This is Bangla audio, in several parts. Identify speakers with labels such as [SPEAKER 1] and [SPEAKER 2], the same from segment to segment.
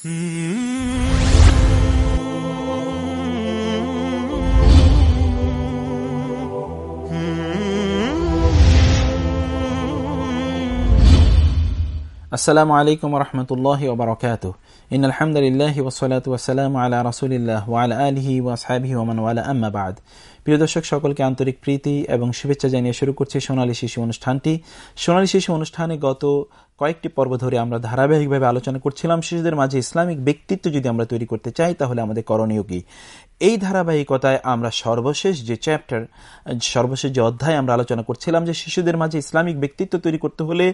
[SPEAKER 1] আসসালামু আলাইকুম রহমতুল্লাহ ওবরাকাত ইন আলহামদুলিল্লাহ ওসলাত ওয়াসালাম আলা রসুলিল্লাহ ওয়াল আলহি ওয়াসহাবি ওমান ওয়ালা আম্মাবাদ প্রিয় দর্শক, সকলকে আন্তরিক প্রীতি এবং শুভেচ্ছা জানিয়ে শুরু করছি সোনালী শিশু অনুষ্ঠানটি। সোনালী শিশু অনুষ্ঠানে গত কয়েকটি পর্ব ধরে আমরা ধারাবাহিকভাবে আলোচনা করছিলাম। শিশুদের মাঝে ইসলামিক ব্যক্তিত্ব যদি আমরা তৈরি করতে চাই, তাহলে আমাদের করণীয় কি? এই ধারাবাহিকতায় আমরা সর্বশেষ যে চ্যাপ্টার সর্বশেষ যে অধ্যায় আমরা আলোচনা করছিলাম যে শিশুদের মাঝে ইসলামিক ব্যক্তিত্ব তৈরি করতে হলে,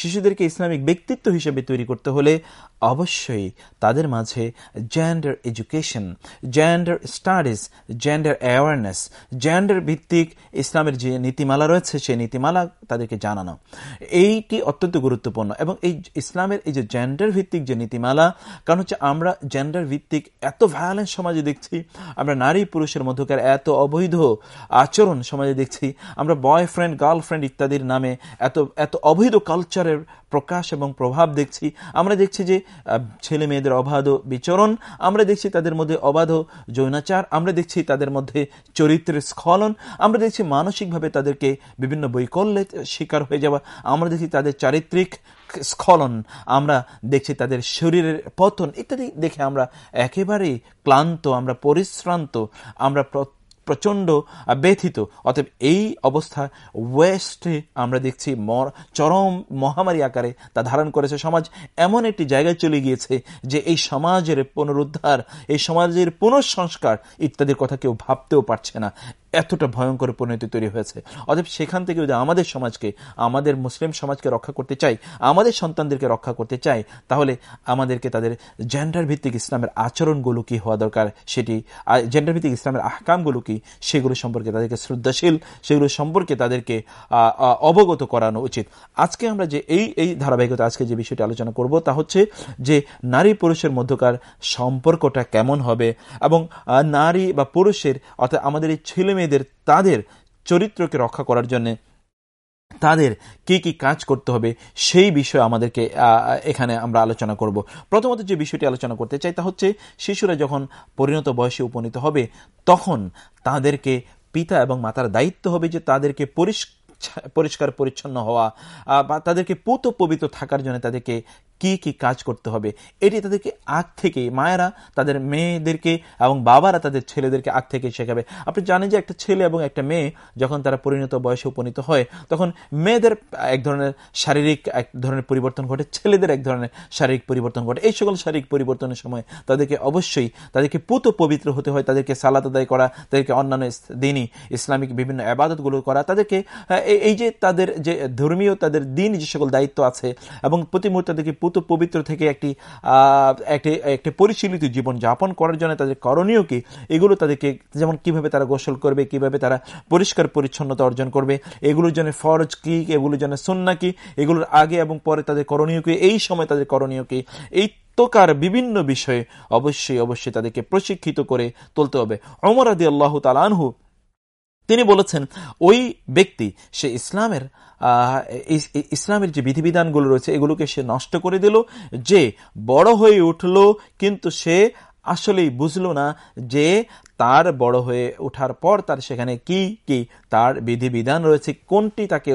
[SPEAKER 1] শিশুদেরকে ইসলামিক ব্যক্তিত্ব হিসেবে তৈরি করতে হলে অবশ্যই তাদের মাঝে gender education gender studies gender awareness gender ভিত্তিক ইসলামের যে নীতিমালা রয়েছে, সেই নীতিমালা তাদেরকে জানানো। এইটি অত্যন্ত গুরুত্বপূর্ণ। এবং এই ইসলামের এই যে জেন্ডার ভিত্তিক যে নীতিমালা, কারণ হচ্ছে আমরা জেন্ডার ভিত্তিক এত ভায়োলেন্স সমাজে দেখছি, আমরা নারী পুরুষের মধ্যকার এত অবৈধ আচরণ সমাজে দেখছি, আমরা বয়ফ্রেন্ড গার্লফ্রেন্ড ইত্যাদির নামে এত এত অবৈধ কালচারের প্রকাশ এবং প্রভাব দেখছি। আমরা দেখছি যে ছেলে মেয়েদের অবাধ বিচরণ, আমরা দেখছি তাদের মধ্যে অবাধ যৌনাচার, আমরা দেখছি তাদের মধ্যে চরিত্রের স্খলন, আমরা দেখছি মানসিকভাবে তাদেরকে বিভিন্ন বৈকল্যের শিকার হয়ে যাওয়া, আমরা দেখছি তাদের চারিত্রিক স্খলন আমরা দেখছি তাদের শরীরের পতন ইত্যাদি দেখে আমরা একেবারেই ক্লান্ত, আমরা পরিশ্রান্ত, আমরা প্রচণ্ড ব্যথিত। অতএব এই অবস্থা ওয়েস্টে আমরা দেখছি চরম মহামারী আকারে তা ধারণ করেছে। সমাজ এমন একটি জায়গায় চলে গিয়েছে যে এই সমাজের পুনরুদ্ধার, এই সমাজের পুনঃসংস্কার ইত্যাদির কথা কেউ ভাবতেও পারছে না। এতটা ভয়ঙ্কর পরিণতি তৈরি হয়েছে। অতএব সেখান থেকে যদি আমাদের সমাজকে, আমাদের মুসলিম সমাজকে রক্ষা করতে চাই, আমাদের সন্তানদেরকে রক্ষা করতে চাই, তাহলে আমাদেরকে তাদের জেন্ডার ভিত্তিক ইসলামের আচরণগুলো কি হওয়া দরকার? সেটি জেন্ডার ভিত্তিক ইসলামের আহকামগুলো কি? সেগুলো সম্পর্কে তাদেরকে শ্রদ্ধাশীল, সেগুলো সম্পর্কে তাদেরকে অবগত করানো উচিত। আজকে আমরা যে এই এই ধারাবাহিকতা আজকে যে বিষয়টি আলোচনা করব, তা হচ্ছে যে নারী পুরুষের মধ্যকার সম্পর্কটা কেমন হবে এবং নারী বা পুরুষের, অর্থাৎ আমাদের এই ছেলে মেয়েদের, তাদের চরিত্রকে রক্ষা করার জন্য তাদের কি কি কাজ করতে হবে, সেই বিষয়ে আমাদেরকে এখানে আমরা আলোচনা করব। প্রথমত যে বিষয়টি আলোচনা করতে চাই তা হচ্ছে, শিশুরা যখন পরিণত বয়সে উপনীত হবে, তখন তাদেরকে পিতা এবং মাতার দায়িত্ব হবে যে তাদেরকে পরিষ্কার পরিষ্কার পরিচ্ছন্ন হওয়া বা তাদেরকে পুত পবিত্র থাকার জন্য তাদেরকে কি কি কাজ করতে হবে? এটি তাদেরকে আগ থেকেই মায়েরা তাদের মেয়েদেরকে এবং বাবারা তাদের ছেলেদেরকে আগ থেকে শেখাবে। আপনি জানেন যে একটা ছেলে এবং একটা মেয়ে যখন তারা পরিণত বয়সে উপনীত হয়, তখন মেয়েদের এক ধরনের শারীরিক, এক ধরনের পরিবর্তন ঘটে, ছেলেদের এক ধরনের শারীরিক পরিবর্তন ঘটে। এই সকল শারীরিক পরিবর্তনের সময় তাদেরকে অবশ্যই, তাদেরকে পুত পবিত্র হতে হয়, তাদেরকে সালাত আদায় করা, তাদেরকে অন্যান্য দিনই ইসলামিক বিভিন্ন আবাদতগুলো করা, তাদেরকে এই যে তাদের যে ধর্মীয়, তাদের দিন যে সকল দায়িত্ব আছে এবং প্রতি মুহূর্তে তাদেরকে পুত পবিত্র থেকে একটি একটি একটি পরিশীলিত জীবন যাপন করার জন্য তাদের করণীয় কি? এগুলো তাদেরকে যেমন কীভাবে তারা গোসল করবে, কীভাবে তারা পরিষ্কার পরিচ্ছন্নতা অর্জন করবে, এগুলোর জন্য ফরজ কি? এগুলোর জন্য সন্না কি? এগুলোর আগে এবং পরে তাদের করণীয় কি? এই সময় তাদের করণীয় কি? এই প্রকার বিভিন্ন বিষয়ে অবশ্যই অবশ্যই তাদেরকে প্রশিক্ষিত করে তুলতে হবে। অমর আদি আল্লাহ তালানহু তিনি বলেছেন, ওই ব্যক্তি, সে ইসলামের ইসলামের যে বিধিবিধানগুলো রয়েছে, এগুলোকে সে নষ্ট করে দিল, যে বড় হয়ে উঠল, কিন্তু সে আসলেই বুঝল না যে তার বড় হয়ে ওঠার পর তার সেখানে কি কি তার বিধিবিধান রয়েছে, কোনটি তাকে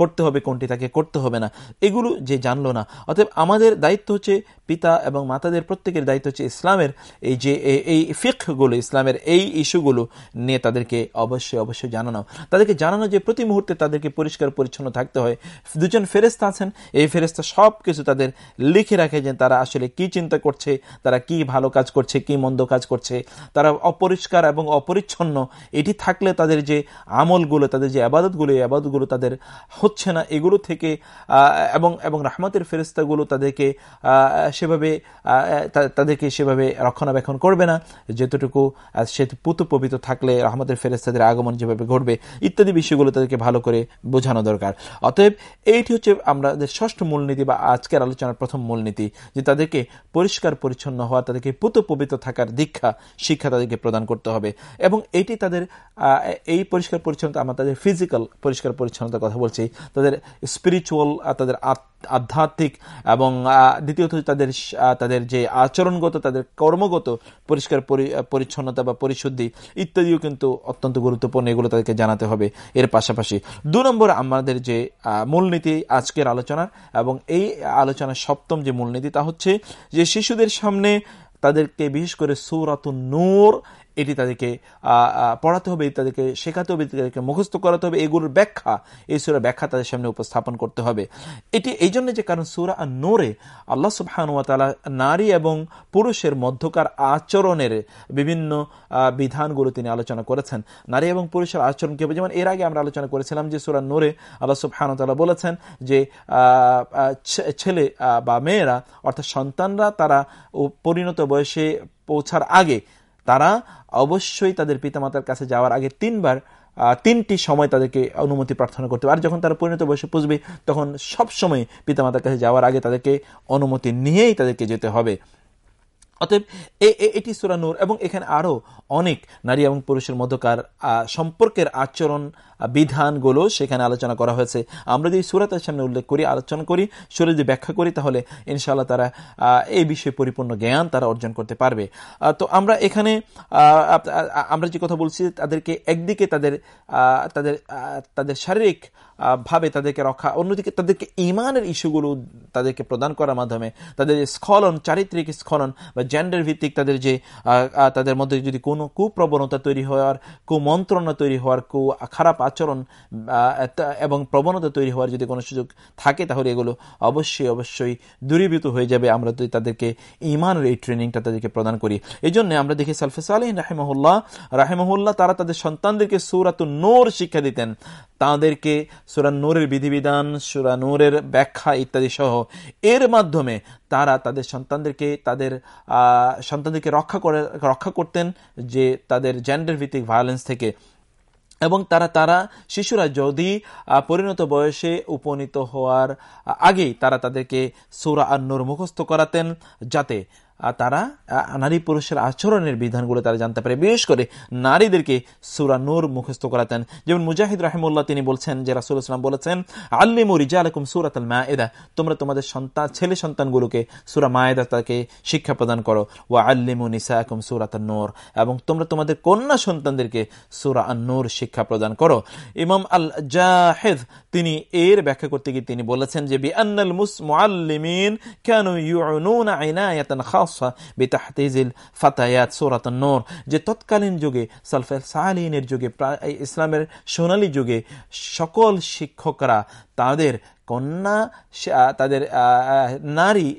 [SPEAKER 1] করতে হবে, কোনটি তাকে করতে হবে না, এগুলো যে জানলো না। অতএব আমাদের দায়িত্ব হচ্ছে পিতা এবং মাতাদের প্রত্যেকের দায়িত্ব হচ্ছে ইসলামের এই যে এই ফিকগুলো ইসলামের এই ইস্যুগুলো নিয়ে তাদেরকে অবশ্যই অবশ্যই জানানো। তাদেরকে জানানো যে প্রতি মুহূর্তে তাদেরকে পরিষ্কার পরিচ্ছন্ন থাকতে হয়। দুজন ফেরেস্তা আছেন, এই ফেরেস্তা সব কিছু তাদের লিখে রাখে যে তারা আসলে কি চিন্তা করছে, তারা কি ভালো কাজ করছে, কি মন্দ কাজ করছে। তারা অপরিষ্কার এবং অপরিচ্ছন্ন, এটি থাকলে তাদের যে আমলগুলো, তাদের যে আবাদতগুলো, এই আবাদতগুলো তাদের হচ্ছে না। এগুলো থেকে এবং এবং রাহমাতের ফেরিস্তাগুলো তাদেরকে সেভাবে তাদেরকে সেভাবে রক্ষণাবেক্ষণ করবে না। যতটুকু সে পুত পবিত্র থাকলে রহমতের ফেরেস্তাদের আগমন যেভাবে ঘটবে, ইত্যাদি বিষয়গুলো তাদেরকে ভালো করে বোঝানো দরকার। অতএব এইটি হচ্ছে আমাদের ষষ্ঠ মূলনীতি বা আজকের আলোচনার প্রথম মূলনীতি, যে তাদেরকে পরিষ্কার পরিচ্ছন্ন হওয়া, তাদেরকে পুত পবিত্র থাকার দীক্ষা, শিক্ষা তাদেরকে প্রদান প্রদান করতে হবে। এবং এটি তাদের এই পরিষ্কার পরিচ্ছন্নতা, আমরা তাদের ফিজিক্যাল পরিষ্কার পরিচ্ছন্নতার কথা বলছি, তাদের স্পিরিচুয়াল তাদের আধ্যাত্মিক এবং দ্বিতীয়ত তাদের তাদের যে আচরণগত, তাদের কর্মগত পরিষ্কার পরিচ্ছন্নতা বা পরিশুদ্ধি ইত্যাদিও কিন্তু অত্যন্ত গুরুত্বপূর্ণ, এগুলো তাদেরকে জানাতে হবে এর পাশাপাশি। দু নম্বর আমাদের যে মূলনীতি আজকের আলোচনার এবং এই আলোচনার সপ্তম যে মূলনীতি তা হচ্ছে যে শিশুদের সামনে তাদেরকে বিশেষ করে সৌরাত নূর এটি তাদেরকে পড়াতে হবে তাদেরকে শেখাতে হবে তাদেরকে মুখস্থ করাতে হবে। এগুলোর ব্যাখ্যা, এই সুরা ব্যাখ্যা তাদের সামনে উপস্থাপন করতে হবে। এটি এই জন্য যে কারণ সুরা আর নোরে আল্লাহ সুবহানুয়াতালা নারী এবং পুরুষের মধ্যকার আচরণের বিভিন্ন বিধানগুলো তিনি আলোচনা করেছেন। নারী এবং পুরুষের আচরণ কি হবে? যেমন এর আগে আমরা আলোচনা করেছিলাম যে সুরা নোরে আল্লাহ সুবহানুতালা বলেছেন যে ছেলে বা মেয়েরা, অর্থাৎ সন্তানরা তারা পরিণত বয়সে পৌঁছার আগে তারা অবশ্যই তাদের পিতামাতার কাছে যাওয়ার আগে তিনবার তিনটি সময় তাদেরকে অনুমতি প্রার্থনা করতে হবে। আর যখন তারা পরিণত বয়সে পুষবে, তখন সব সময় পিতামাতার কাছে যাওয়ার আগে তাদেরকে অনুমতি নিয়েই তাদেরকে যেতে হবে। অতএব এটি সুরানুর এবং এখানে আরও অনেক নারী এবং পুরুষের মধ্যকার সম্পর্কের আচরণ বিধানগুলো সেখানে আলোচনা করা হয়েছে। আমরা যদি সুরাতের সামনে উল্লেখ করি, আলোচনা করি সুরে যদি ব্যাখ্যা করি, তাহলে ইনশাআল্লাহ তারা এই বিষয়ে পরিপূর্ণ জ্ঞান তারা অর্জন করতে পারবে। তো আমরা এখানে আমরা যে কথা বলছি, তাদেরকে একদিকে তাদের তাদের তাদের শারীরিক ভাবে তাদেরকে রক্ষা, অন্যদিকে তাদেরকে ইমানের ইস্যুগুলো তাদেরকে প্রদান করার মাধ্যমে, তাদের স্খলন, চারিত্রিক স্খলন বা জেন্ডার ভিত্তিক তাদের যে তাদের মধ্যে যদি কোনো কুপ্রবণতা তৈরি হওয়ার, কুমন্ত্রণা তৈরি হওয়ার কু খারাপ আচরণ এবং প্রবণতা তৈরি হওয়ার যদি কোনো সুযোগ থাকে, তাহলে এগুলো অবশ্যই অবশ্যই দূরীভূত হয়ে যাবে। আমরা যদি তাদেরকে ইমানের এই ট্রেনিংটা তাদেরকে প্রদান করি। এই জন্য আমরা দেখি সালফে সালিন রাহেমহুল্লাহ রাহেমহুল্লাহ তারা তাদের সন্তানদেরকে সৌরাত নোর শিক্ষা দিতেন। তাদেরকে সুরা নূরের বিধিবিধান, সুরা নূরের ব্যাখ্যা ইত্যাদি সহ এর মাধ্যমে তারা তাদের সন্তানদেরকে তাদের সন্তানদেরকে রক্ষা করে, রক্ষা করতেন যে তাদের জেন্ডার ভিত্তিক ভায়োলেন্স থেকে। এবং তারা তারা শিশুরা যদি পরিণত বয়সে উপনীত হওয়ার আগেই তারা তাদেরকে সৌরা আন্নুর মুখস্থ করাতেন যাতে তারা নারী পুরুষের আচরণের বিধানগুলো তারা জানতে পারে। বিশেষ করে নারীদেরকে সুরা নূর মুখস্থ করাতেন। যেমন মুজাহিদ রাহিমুল্লাহ তিনি বলছেন যে রাসুল ইসলাম বলেছেন, আল্লিমু রিজা আলকুম সুরাত মায়েদা তোমরা তোমাদের সন্তান, ছেলে সন্তানগুলোকে সুরা মায়েদা তাকে শিক্ষা প্রদান করো। ও আল্লিমু নিসা আকুম সুরাত নূর এবং তোমরা তোমাদের কন্যা সন্তানদেরকে সুরা নূর শিক্ষা প্রদান করো। ইমাম আল জাহেদ তিনি এর ব্যাখ্যা করতে গিয়ে তিনি বলেছেন যে বি আন্নাল মুস মুআল্লিমিন কেন ইউনুনা আইনায়াতান খাস নূর যে তৎকালীন যুগে সাহালিনের যুগে ইসলামের সোনালী যুগে সকল শিক্ষকরা তাদের কন্যা তাদের নারী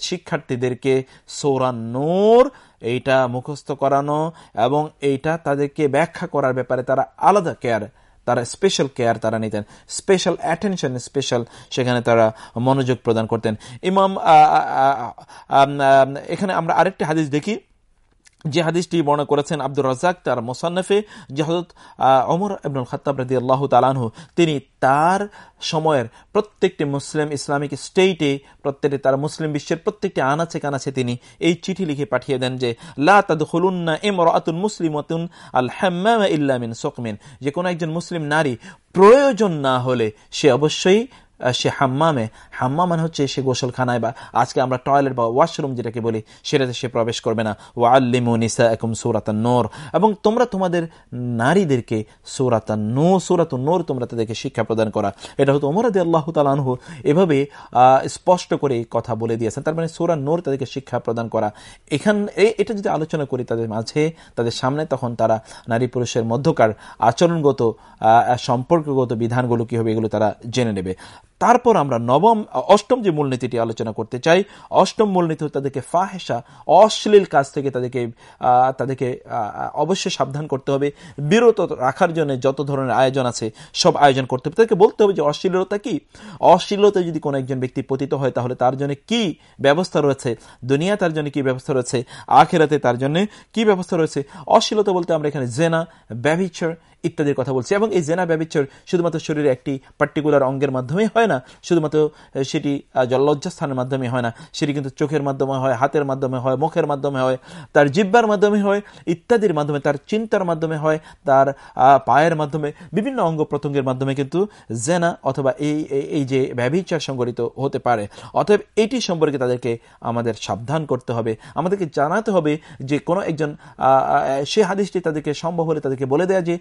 [SPEAKER 1] শিক্ষার্থীদেরকে সৌরান নূর, এইটা মুখস্থ করানো এবং এইটা তাদেরকে ব্যাখ্যা করার ব্যাপারে তারা আলাদা কেয়ার তারা স্পেশাল কেয়ার তারা নিতেন স্পেশাল অ্যাটেনশন স্পেশাল সেখানে তারা মনোযোগ প্রদান করতেন। ইমাম এখানে আমরা আরেকটি হাদিস দেখি। যে হাদিসটি বর্ণনা করেছেন আব্দুর রাজাক তার মোসান্নফে, যে হজরত অমর আব্দুল খতাব রাদি আল্লাহ তালানহু তিনি তার সময়ের প্রত্যেকটি মুসলিম ইসলামিক স্টেটে, প্রত্যেকটি তার মুসলিম বিশ্বের প্রত্যেকটি আনাচে কানাচে তিনি এই চিঠি লিখে পাঠিয়ে দেন যে লাতুল্না এম রাতুন মুসলিমতুন আল হ্যাম্মা ইল্লামিন সকমিন। যে কোনো একজন মুসলিম নারী প্রয়োজন না হলে সে অবশ্যই সে হাম্মামে হাম্মা মানে হচ্ছে সে গোসলখানায় বা আজকে আমরা টয়লেট বা ওয়াশরুম যেটাকে বলি, সেটাতে সে প্রবেশ করবে না। ও আল্লিমু নিসা একম সৌরাতান নোর। এবং তোমরা তোমাদের নারীদেরকে সৌরাতান নো সৌরাত নোর তোমরা তাদেরকে শিক্ষা প্রদান করা। এটা হতো ওমরাদি আল্লাহ তালানহ এভাবে স্পষ্ট করে কথা বলে দিয়েছেন। তার মানে সৌরা নোর তাদেরকে শিক্ষা প্রদান করা। এখান এটা যদি আলোচনা করি তাদের মাঝে, তাদের সামনে, তখন তারা নারী পুরুষের মধ্যকার আচরণগত সম্পর্কগত বিধানগুলো কি হবে এগুলো তারা জেনে নেবে। তারপর আমরা নবম, অষ্টম যে মূলনীতিটি আলোচনা করতে চাই, অষ্টম মূলনীতি তাদেরকে ফাহেসা অশ্লীল কাজ থেকে তাদেরকে তাদেরকে অবশ্যই সাবধান করতে হবে। বিরত রাখার জন্য যত ধরনের আয়োজন আছে, সব আয়োজন করতে হবে। তাদেরকে বলতে হবে যে অশ্লীলতা কি? অশ্লীলতা যদি কোনো একজন ব্যক্তি পতিত হয়, তাহলে তার জন্য কি ব্যবস্থা রয়েছে? দুনিয়া তার জন্য কি ব্যবস্থা রয়েছে? আখেরাতে তার জন্য কি ব্যবস্থা রয়েছে? অশ্লীলতা বলতে আমরা এখানে জেনা, ব্যভিচার ইত্যাদির কথা বলছি। এবং এই জেনা ব্যবচ্ছর শুধুমাত্র শরীরে একটি পার্টিকুলার অঙ্গের মাধ্যমেই হয় না, শুধুমাত্র সেটি লজ্জাস্থানের মাধ্যমে হয় না, সেটি কিন্তু চোখের মাধ্যমে হয়, হাতের মাধ্যমে হয়, মুখের মাধ্যমে হয়, তার জিব্বার মাধ্যমে হয়, ইত্যাদির মাধ্যমে, তার চিন্তার মাধ্যমে হয়, তার পায়ের মাধ্যমে, বিভিন্ন অঙ্গ প্রত্যঙ্গের মাধ্যমে কিন্তু জেনা অথবা এই এই যে ব্যবচার সংগঠিত হতে পারে। অতএব এটি সম্পর্কে তাদেরকে আমাদের সাবধান করতে হবে। আমাদেরকে জানাতে হবে যে কোনো একজন সে হাদিসটি তাদেরকে সম্ভব হলে তাদেরকে বলে দেয়া যে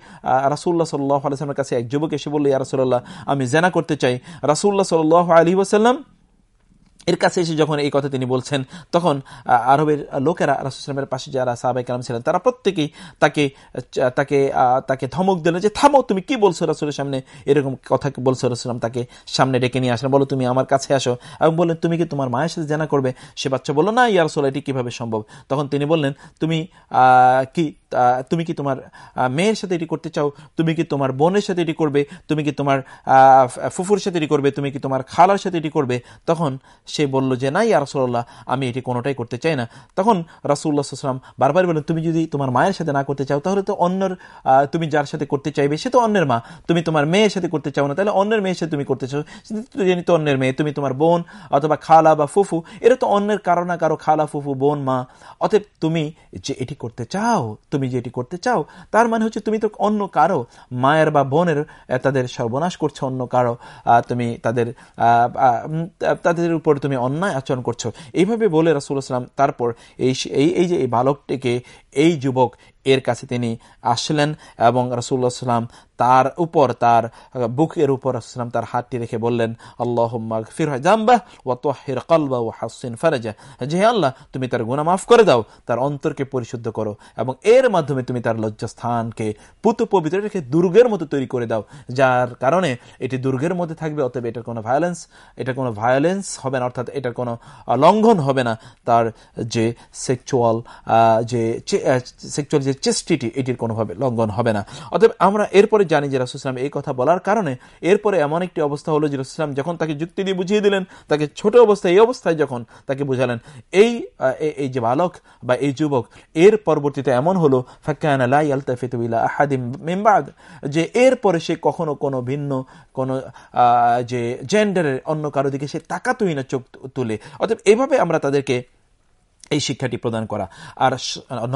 [SPEAKER 1] রাসুল্লাহ সাল্লাহ কাছে এক যুবক এসে বলল, ইয়া রাসুল্লাহ আমি জেনা করতে চাই। রাসুল্লাহ সাল্লাহ আলী ওসাল্লাম এর কাছে এসে যখন এই কথা তিনি বলছেন, তখন আরবের লোকেরা রাসুসলামের পাশে যারা সাহাবাই কালাম ছিলেন, তারা প্রত্যেকেই তাকে তাকে তাকে ধমক দিলেন যে, থামো, তুমি কি বলছো রাসুলের সামনে? এরকম কথা বলছো রসুলাম তাকে সামনে ডেকে নিয়ে আসেন বলো তুমি আমার কাছে আসো। এবং বললেন, তুমি কি তোমার মায়ের সাথে জানা করবে? সে বাচ্চা বলল, না, ইয়া রসুল এটি কীভাবে সম্ভব? তখন তিনি বললেন, তুমি কি তুমি কি তোমার মেয়ের সাথে এটি করতে চাও? তুমি কি তোমার বোনের সাথে এটি করবে? তুমি কি তোমার ফুফুর সাথে এটি করবে? তুমি কি তোমার খালার সাথে এটি করবে? তখন সে বলল যে না ইয়া রসুল্লাহ আমি এটি কোনোটাই করতে চাই না। তখন রাসুল্লাহাম বারবার বললেন, তুমি যদি তোমার মায়ের সাথে না করতে চাও, তাহলে তো অন্যর তুমি যার সাথে করতে চাইবে, সে তো অন্যের মা। তুমি তোমার মেয়ের সাথে করতে চাও না, তাহলে অন্যের মেয়ের সাথে তুমি করতে চাও। জানি তো অন্যের মেয়ে, তুমি তোমার বোন অথবা খালা বা ফুফু, এরা তো অন্যের কারও না কারও খালা, ফুফু, বোন, মা। অতএব তুমি যে এটি করতে চাও, তুমি যে এটি করতে চাও, তার মানে হচ্ছে তুমি তো অন্য কারও মায়ের বা বোনের তাদের সর্বনাশ করছ, অন্য কারও তুমি তাদের তাদের উপর তুমি অন্যায় আচরণ করছ। এইভাবে বলে রাসুল ইসলাম তারপর এই এই যে এই বালকটিকে, এই যুবক এর কাছে তিনি আসলেন এবং রাসুল্লাহ সাল্লাম তার উপর, তার বুকের উপর আসলাম তার হাতটি রেখে বললেন আল্লাহ ফির ও কলবা ও হাসিন ফারেজা আল্লাহ, তুমি তার গুণা মাফ করে দাও, তার অন্তরকে পরিশুদ্ধ করো এবং এর মাধ্যমে তুমি তার লজ্জাস্থানকে পুত পবিত্র রেখে দুর্গের মতো তৈরি করে দাও, যার কারণে এটি দুর্গের মধ্যে থাকবে, অতএব এটার কোনো ভায়োলেন্স এটা কোনো ভায়োলেন্স হবে না, অর্থাৎ এটার কোনো লঙ্ঘন হবে না। তার যে সেক্সুয়াল যে সেক্সুয়াল যে চেষ্টিটি এটির কোনোভাবে লঙ্ঘন হবে না। অতএব আমরা এরপরে জানি যে রাসুলাম এই কথা বলার কারণে এরপরে এমন একটি অবস্থা হলো যে রাসুলাম যখন তাকে যুক্তি দিয়ে বুঝিয়ে দিলেন, তাকে ছোট অবস্থায়, এই অবস্থায় যখন তাকে বুঝালেন, এই এই যে বালক বা এই যুবক, এর পরবর্তীতে এমন হলো মেম্বাদ যে এরপরে সে কখনো কোনো ভিন্ন, কোনো যে জেন্ডারের অন্য কারও দিকে সে তাকাতই না চোখ তুলে। অতএব এভাবে আমরা তাদেরকে এই শিক্ষাটি প্রদান করা। আর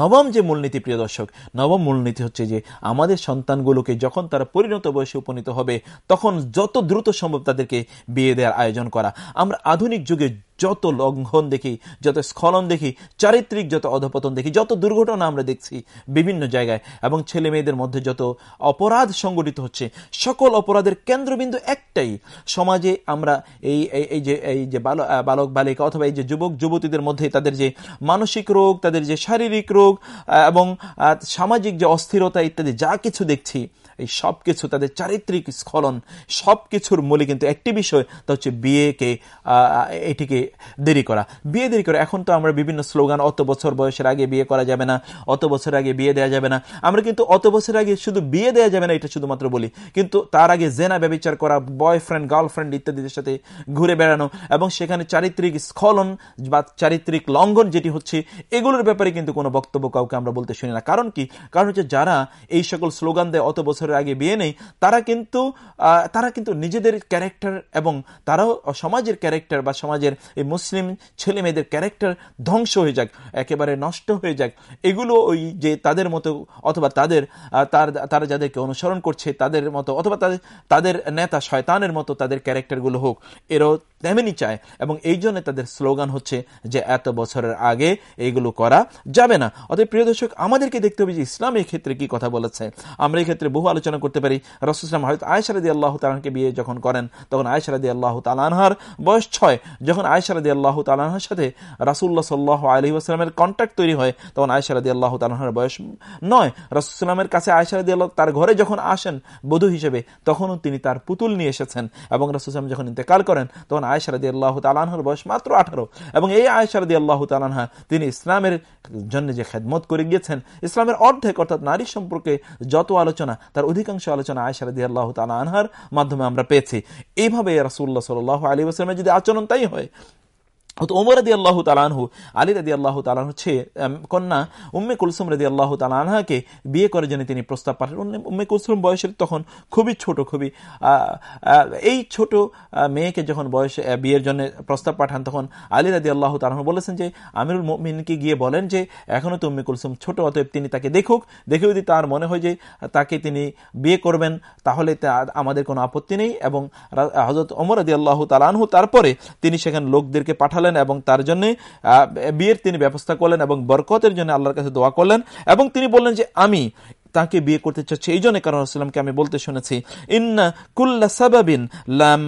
[SPEAKER 1] নবম যে মূলনীতি, প্রিয় দর্শক, নবম মূলনীতি হচ্ছে যে, আমাদের সন্তানগুলোকে যখন তারা পরিণত বয়সে উপনীত হবে, তখন যত দ্রুত সম্ভব তাদেরকে বিয়ে দেওয়ার আয়োজন করা। আমরা আধুনিক যুগে যত লঙ্ঘন দেখি, যত স্খলন দেখি, চারিত্রিক যত অধপতন দেখি, যত দুর্ঘটনা আমরা দেখছি বিভিন্ন জায়গায়, এবং ছেলে মেয়েদের মধ্যে যত অপরাধ সংগঠিত হচ্ছে, সকল অপরাধের কেন্দ্রবিন্দু একটাই। সমাজে আমরা এই এই যে এই যে বালক বালিকা অথবা এই যে যুবক যুবতীদের মধ্যে তাদের যে মানসিক রোগ তাদের যে শারীরিক রোগ এবং সামাজিক যে অস্থিরতা ইত্যাদি যা কিছু দেখছি এই সব কিছু তাদের চারিত্রিক স্খলন সব কিছুর মূলে কিন্তু একটি বিষয়, তা হচ্ছে বিয়েকে এটিকে দেরি করা। বিয়ে দেরি করা, এখন তো আমরা বিভিন্ন স্লোগান, অত বছর বয়সের আগে বিয়ে করা যাবে না, অত বছর আগে বিয়ে দেওয়া যাবে না। আমরা কিন্তু অত বছর আগে শুধু বিয়ে দেওয়া যাবে না, এটা শুধুমাত্র বলি। কিন্তু তার আগে জেনা, ব্যবচার করা বয়ফ্রেন্ড গার্লফ্রেন্ড ইত্যাদিদের সাথে ঘুরে বেড়ানো এবং সেখানে চারিত্রিক স্খলন বা চারিত্রিক লঙ্ঘন যেটি হচ্ছে, এগুলোর ব্যাপারে কিন্তু কোনো বক্তব্য কাউকে আমরা বলতে শুনি না। কারণ কি? কারণ হচ্ছে যারা এই সকল স্লোগান দেয়, অত বছর বছরের আগে বিয়ে নেই, তারা কিন্তু তারা কিন্তু নিজেদের ক্যারেক্টার এবং তারাও সমাজের ক্যারেক্টার বা সমাজের এই মুসলিম ছেলে মেয়েদের ক্যারেক্টার ধ্বংস হয়ে যাক, একেবারে নষ্ট হয়ে যাক। এগুলো ওই যে তাদের মতো অথবা তাদের তার, তারা যাদেরকে অনুসরণ করছে, তাদের মতো অথবা তাদের তাদের নেতা শয়তানের মতো তাদের ক্যারেক্টারগুলো হোক, এরও তেমনি চায় এবং এই জন্য তাদের স্লোগান হচ্ছে যে এত বছরের আগে এইগুলো করা যাবে না। অতএব প্রিয় দর্শক, আমাদেরকে দেখতে হবে যে ইসলাম এই ক্ষেত্রে কি কথা বলেছে। আমরা এই ক্ষেত্রে বহু আলোচনা করতে পারি। রসুলাম হয়তো আয়সারদি আল্লাহ তালানকে বিয়ে যখন করেন, তখন আয়সারদি আল্লাহ তালানহার বয়স ছয়। যখন আয়সারদি আল্লাহ তালানহার সাথে রাসুল্লাহ সাল্লাহ আলহি আসলামের কন্ট্যাক্ট তৈরি হয়, তখন আয়সারদি আল্লাহ তালানহার বয়স নয়। রসুলামের কাছে আয়সারদি আল্লাহ তার ঘরে যখন আসেন বধূ হিসেবে, তখনও তিনি তার পুতুল নিয়ে এসেছেন এবং রসুলাম যখন ইন্তেকাল করেন, তখন আয়সারদি আল্লাহ বয়স মাত্র আঠারো। এবং এই আয়সারদি আল্লাহ তিনি ইসলামের জন্য যে খেদমত করে গিয়েছেন, ইসলামের অর্ধেক অর্থাৎ নারী সম্পর্কে যত আলোচনা, তার অধিকাংশ আলোচনা আয়সারদি আল্লাহ তালা আনহার মাধ্যমে আমরা পেয়েছি। এইভাবে রাসুল্লাহ সাল আলী আসলামের যদি আচরণ তাই হয় ওমর রদি আল্লাহ তালানহু আলী রদি আল্লাহ তালানহু হচ্ছে কন্যা উম্মে কুলসুম রদি আল্লাহ তালানহাকে বিয়ে করার জন্য তিনি প্রস্তাব পাঠান। উম্মে কুলসুম বয়সের তখন খুবই ছোট, খুবই এই ছোট মেয়েকে যখন বয়স বিয়ের জন্য প্রস্তাব পাঠান, তখন আলী রাদি আল্লাহ তালাহু বলেছেন যে, আমিরুল মিনকে গিয়ে বলেন যে এখনও তো উম্মে কুলসুম ছোট, অতএব তিনি তাকে দেখুক। দেখে যদি তার মনে হয় যে, তাকে তিনি বিয়ে করবেন, তাহলে আমাদের কোনো আপত্তি নেই এবং হজরত ওমর রদি আল্লাহ তালানহু তারপরে তিনি সেখানে লোকদেরকে পাঠালেন। করলেন এবং তার জন্য বিয়ের তিনি ব্যবস্থা করলেন এবং বরকতের জন্য আল্লাহর কাছে দোয়া করলেন এবং তিনি বললেন যে, আমি তাকে বিয়ে করতে চাচ্ছি। এই জন্য কারণ আসলামকে আমি বলতে শুনেছি, ইন্না কুল্লা সাবাবিন লাম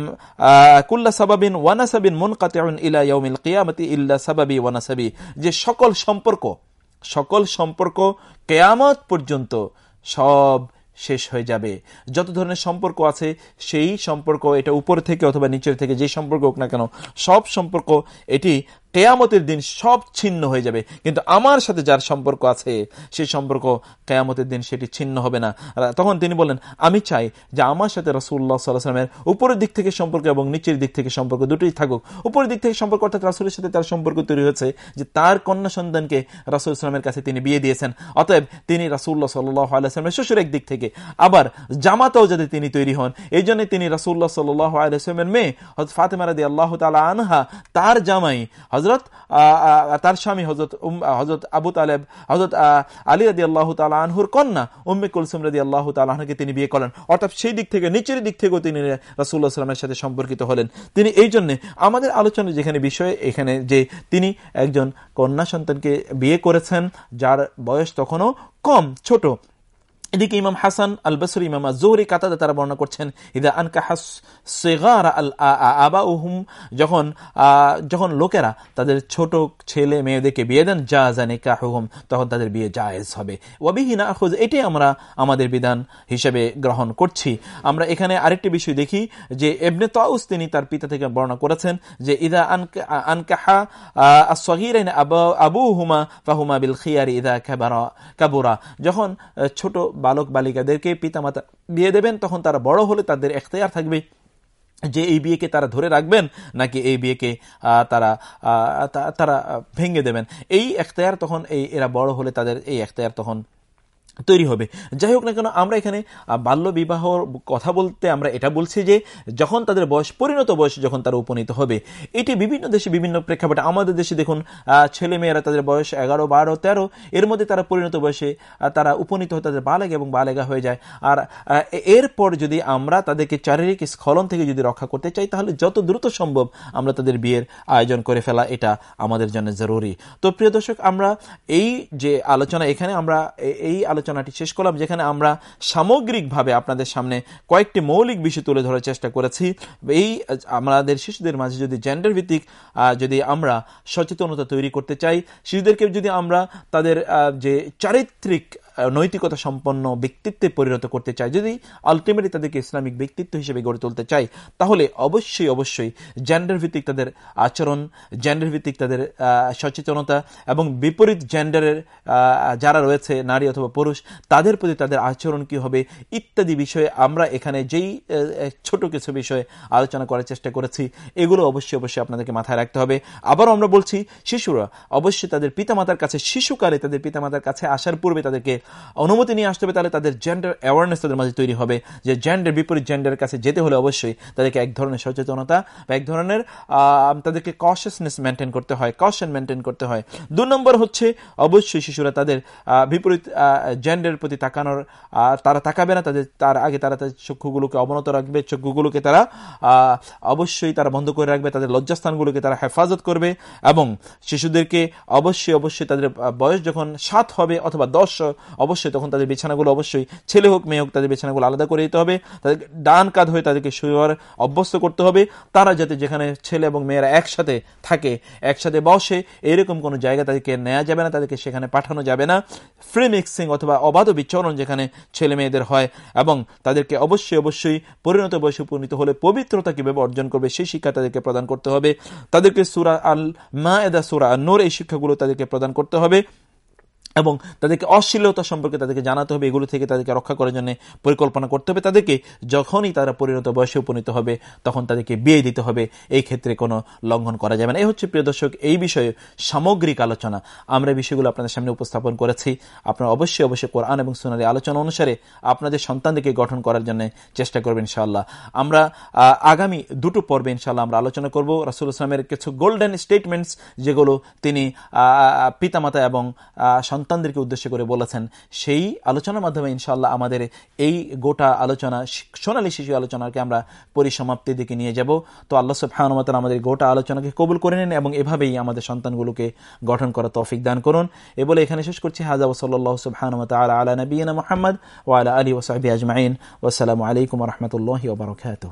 [SPEAKER 1] কুল্লা সাবাবিন ওয়ানাসাবিন মন কাতেউন ইলা ইয়াউমিল কিয়ামতি ইল্লা সাবাবি ওয়ানাসাবি যে সকল সম্পর্ক সকল সম্পর্ক কেয়ামত পর্যন্ত সব শেষ হয়ে যাবে। যত ধরনের সম্পর্ক আছে, সেই সম্পর্ক এটা উপর থেকে অথবা নিচের থেকে যে সম্পর্ক হোক না কেন, সব সম্পর্ক এটি কেয়ামতের দিন সব ছিন্ন হয়ে যাবে। কিন্তু আমার সাথে যার সম্পর্ক আছে সেই সম্পর্ক কেয়ামতের দিন সেটি ছিন্ন হবে না। তখন তিনি বললেন, আমি চাই যে আমার সাথে রসুল্লাহ সাল্লাহামের উপরের দিক থেকে সম্পর্ক এবং নিচের দিক থেকে সম্পর্ক দুটোই থাকুক। উপরের দিক থেকে সম্পর্ক অর্থাৎ রাসুলের সাথে তার সম্পর্ক তৈরি হয়েছে যে তার কন্যা সন্তানকে রাসুল ইসলামের কাছে তিনি বিয়ে দিয়েছেন। অতএব তিনি রাসুল্লাহ সাল্লাহ আলাইসলামের শ্বশুর একদিক থেকে আবার জামাতাও যাতে তিনি তৈরি হন। এই জন্য তিনি রাসুল্লাহ সাল্লাহ আলাইসলামের মেয়ে হজরত ফাতেমারাদি আল্লাহ তালা আনহা, তার জামাই হজরত তার স্বামী হজরত হজরত আবু তালেব হজরত আলী রাদি আল্লাহ আনহুর কন্যা উম্মে কুলসুম রাদি আল্লাহ তালাহকে তিনি বিয়ে করেন। অর্থাৎ সেই দিক থেকে, নিচের দিক থেকেও তিনি রাসুল্লাহ সাল্লামের সাথে সম্পর্কিত হলেন। তিনি এই জন্যে আমাদের আলোচনা যেখানে বিষয়ে, এখানে যে তিনি একজন কন্যা সন্তানকে বিয়ে করেছেন, যার বয়স তখনও কম, ছোট। এদিকে ইমাম হাসান আল বসর ইমাম জোহরি কাতাদা তারা বর্ণনা করছেন, ইদা আনকা হাস আল আবা উহুম যখন যখন লোকেরা তাদের ছোট ছেলে মেয়েদেরকে বিয়ে দেন যা জানে কাহুম তখন তাদের বিয়ে জায়েজ হবে ওয়াবিহীনা আখোজ এটাই আমরা আমাদের বিধান হিসেবে গ্রহণ করছি আমরা এখানে আরেকটি বিষয় দেখি যে এবনে তাউস তিনি তার পিতা থেকে বর্ণনা করেছেন যে ইদা আনকাহা সহিরাইন আবু হুমা ফাহুমা বিল খিয়ারি ইদা কাবুরা যখন ছোট বালক বালিকাদেরকে পিতামাতা বিয়ে দেবেন, তখন তারা বড় হলে তাদের এখতেয়ার থাকবে যে এই বিয়েকে তারা ধরে রাখবেন নাকি এই বিয়েকে তারা তারা ভেঙে দেবেন। এই এখতেয়ার তখন এই, এরা বড় হলে তাদের এই এখতেয়ার তখন তৈরি হবে। যাই হোক না কেন, আমরা এখানে বাল্য বিবাহর কথা বলতে আমরা এটা বলছি যে, যখন তাদের বয়স, পরিণত বয়স যখন তারা উপনীত হবে, এটি বিভিন্ন দেশে বিভিন্ন প্রেক্ষাপটে, আমাদের দেশে দেখুন ছেলে মেয়েরা তাদের বয়স এগারো, বারো, তেরো, এর মধ্যে তারা পরিণত বয়সে তারা উপনীত হয়ে তাদের বালেগা এবং বালেগা হয়ে যায়। আর এরপর যদি আমরা তাদেরকে শারীরিক স্খলন থেকে যদি রক্ষা করতে চাই, তাহলে যত দ্রুত সম্ভব আমরা তাদের বিয়ের আয়োজন করে ফেলা এটা আমাদের জন্য জরুরি। তো প্রিয় দর্শক, আমরা এই যে আলোচনা, এখানে আমরা এই আলোচনা আলোচনাটি শেষ করলাম, যেখানে আমরা সামগ্রিকভাবে আপনাদের সামনে কয়েকটি মৌলিক বিষয় তুলে ধরার চেষ্টা করেছি। এই, আমাদের শিশুদের মাঝে যদি জেন্ডার ভিত্তিক যদি আমরা সচেতনতা তৈরি করতে চাই, শিশুদেরকে যদি আমরা তাদের যে চারিত্রিক নৈতিকতা সম্পন্ন ব্যক্তিত্বে পরিণত করতে চাই যদি আলটিমেটলি তাদেরকে ইসলামিক ব্যক্তিত্ব হিসেবে গড়ে তুলতে চাই তাহলে অবশ্যই অবশ্যই জেন্ডার ভিত্তিক তাদের আচরণ জেন্ডার ভিত্তিক তাদের সচেতনতা এবং বিপরীত জেন্ডারের যারা রয়েছে, নারী অথবা পুরুষ, তাদের প্রতি তাদের আচরণ কি হবে, ইত্যাদি বিষয়ে আমরা এখানে যেই ছোট কিছু বিষয়ে আলোচনা করার চেষ্টা করেছি, এগুলো অবশ্যই অবশ্যই আপনাদেরকে মাথায় রাখতে হবে। আবারও আমরা বলছি, শিশুরা অবশ্যই তাদের পিতামাতার কাছে, শিশুকালে তাদের পিতামাতার কাছে আসার পূর্বে তাদেরকে অনুমতি নিয়ে আসতে হবে, তাহলে তাদের জেন্ডার অ্যাওয়ারনেস তাদের মাঝে তৈরি হবে। যে জেন্ডার বিপরীত জেন্ডারের কাছে যেতে হলে অবশ্যই তাদেরকে এক ধরনের সচেতনতা বা এক ধরনের তাদেরকে কশাসনেস মেনটেন করতে হয় কশন মেনটেন করতে হয়। দু নম্বর হচ্ছে, অবশ্যই শিশুরা তাদের বিপরীত জেন্ডারের প্রতি তাকানোর তারা তাকাবে না, তাদের, তার আগে তারা তাদের চক্ষুগুলোকে অবনত রাখবে, চক্ষুগুলোকে তারা অবশ্যই তারা বন্ধ করে রাখবে, তাদের লজ্জাস্থানগুলোকে তারা হেফাজত করবে এবং শিশুদেরকে অবশ্যই অবশ্যই তাদের বয়স যখন সাত হবে অথবা দশ অবশ্যই তখন তাদের বিছানাগুলো অবশ্যই ছেলে হোক, মেয়ে হোক, তাদের বিছানাগুলো আলাদা করে দিতে হবে। তাদের ডান কাঁধ হয়ে তাদেরকে শুয়ার অভ্যস্ত করতে হবে। তারা যাতে যেখানে ছেলে এবং মেয়েরা একসাথে থাকে, একসাথে বসে, এরকম কোনো জায়গা তাদেরকে নেওয়া যাবে না, তাদেরকে সেখানে পাঠানো যাবে না। ফ্রি মিক্সিং অথবা অবাধ বিচরণ যেখানে ছেলে মেয়েদের হয় এবং তাদেরকে অবশ্যই অবশ্যই পরিণত বয়সে উপনীত হলে পবিত্রতা কীভাবে অর্জন করবে সেই শিক্ষা তাদেরকে প্রদান করতে হবে। তাদেরকে সুরা আল মা এদা সুরা নূর এই শিক্ষাগুলো তাদেরকে প্রদান করতে হবে। এবং তাদেরকে অশ্লীলতা সম্পর্কে তাদেরকে জানাতে হবে, এগুলো থেকে তাদেরকে রক্ষা করার জন্য পরিকল্পনা করতে হবে। তাদেরকে যখনই তারা পরিণত বয়সে উপনীত হবে, তখন তাদেরকে বিয়ে দিতে হবে। এই ক্ষেত্রে কোনো লঙ্ঘন করা যাবে না। এই হচ্ছে প্রিয় দর্শক, এই বিষয়ে সামগ্রিক আলোচনা। আমরা বিষয়গুলো আপনাদের সামনে উপস্থাপন করেছি। আপনারা অবশ্যই অবশ্যই কোরআন এবং সোনারি আলোচনা অনুসারে আপনাদের সন্তানদেরকে গঠন করার জন্য চেষ্টা করবেন ইনশাআল্লাহ। আমরা আগামী দুটো পর্বে ইনশাল্লাহ আমরা আলোচনা করব। রাসুল ইসলামের কিছু গোল্ডেন স্টেটমেন্টস যেগুলো তিনি পিতামাতা এবং সন্তানদেরকে উদ্দেশ্য করে বলেছেন, সেই আলোচনার মাধ্যমে ইনশাল্লাহ আমাদের এই গোটা আলোচনা, সোনালী শিশু আলোচনাকে আমরা পরিসমাপ্তির দিকে নিয়ে যাব। তো আল্লাহ সুবহানুমাতাল আমাদের গোটা আলোচনাকে কবুল করে নিন এবং এভাবেই আমাদের সন্তানগুলোকে গঠন করা তৌফিক দান করুন। এ বলে এখানে শেষ করছি। হাজা ওসল্লাহ সুবহানুমত আলা আলা নবীনা মোহাম্মদ ওয়ালা আলী ওসাহবি আজমাইন। ওসালামু আলাইকুম রহমতুল্লাহ ওবরকাত